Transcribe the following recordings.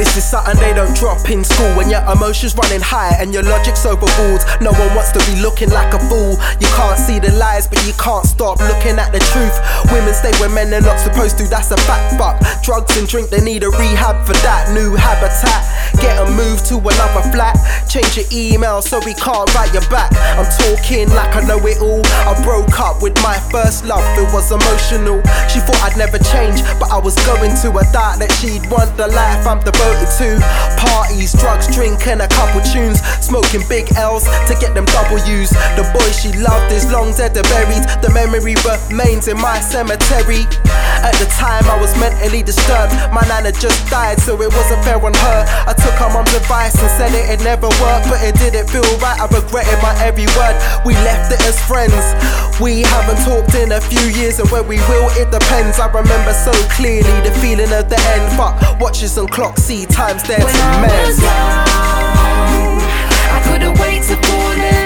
This is something they don't drop in school when your emotions running high and your logic's overruled. No one wants to be looking like a fool. You can't see the lies, but you can't stop looking at the truth. Women stay where men are not supposed to, that's a fact. But drugs and drink, they need a rehab for that. New habitat, get a move to another flat. Change your email so we can't write your back. I'm talking like I know it all. I broke up with my first love, it was emotional. She thought I'd never change, but I was going to a doubt that she'd want the life I'm devoted Parties, drugs, drink, and a couple tunes. Smoking big L's to get them W's. The boy she loved is long dead and buried. The memory remains in my cemetery. At the time, I was mentally disturbed. My nana just died, so it wasn't fair on her. I took her mum's advice and said it, it never worked, but it didn't feel right. I regretted my every word. We left it as friends. We haven't talked in a few years, and when we will, it depends. I remember so clearly the feeling of the end, but watches and clocks see times there to young, I couldn't wait to fall in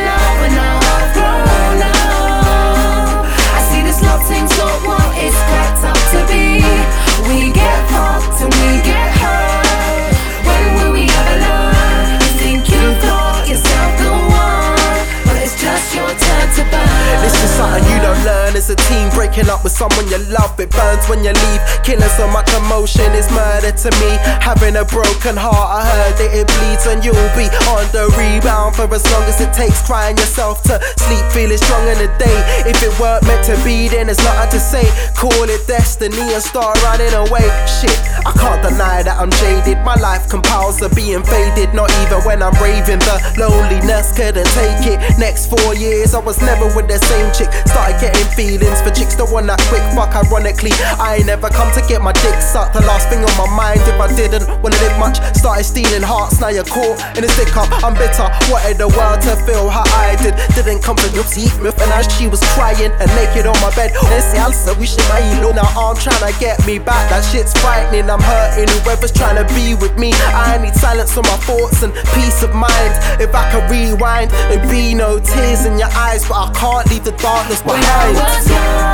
Breaking up with someone you love, it burns when you leave. Killing so much emotion is murder to me. Having a broken heart, I heard that it bleeds and you'll be on the rebound for as long as it takes. Crying yourself to sleep, feeling strong in the day. If it weren't meant to be, then there's nothing to say. Call it destiny and start running away. Shit, I can't deny that I'm jaded. My life compiles of being faded. Not even when I'm raving, the loneliness couldn't take it. Next four years, I was never with the same chick. Started getting feelings for chicks that want that quick fuck. Ironically, I ain't never come to get my dick sucked. The last thing on my mind, if I didn't wanna live much, started stealing hearts. Now you're caught in a stick up. I'm bitter. Wanted the world to feel how I did. Didn't come from your seat, and as she was crying and naked on my bed. Ese alza, we should Now I'm trying to get me back. That shit's frightening. I'm hurting. Whoever's trying to be with me, I need silence on my thoughts and peace of mind. If I could rewind, there'd be no tears in your eyes, but I can't leave the darkness behind.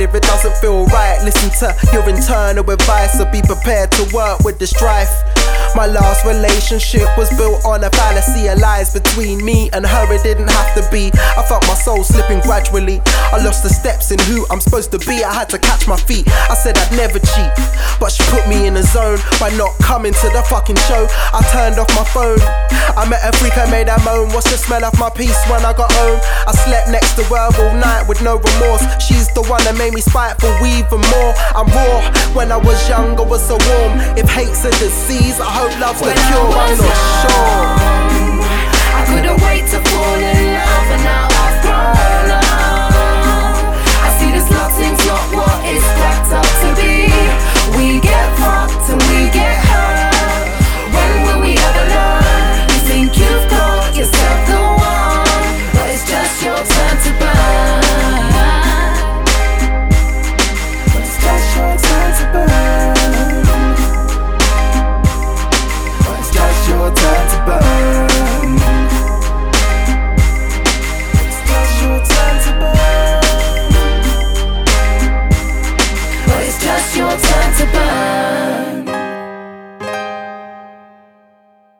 if it doesn't feel right. Listen to your internal advice, or be prepared to work with the strife. My last relationship was built on a fallacy of lies between me and her. It didn't have to be. I felt my soul slipping gradually. I lost the steps in who I'm supposed to be. I had to catch my feet. I said I'd never cheat, but she put me in a zone by not coming to the fucking show. I turned off my phone. I met a freak, I made her moan. What's the smell of my peace when I got home? I slept next the world all night with no remorse. She's the one that made me spiteful even more. I'm raw. When I was young, I was so warm. If hate's a disease, I hope love's the cure. I'm not sure. I couldn't wait to fall in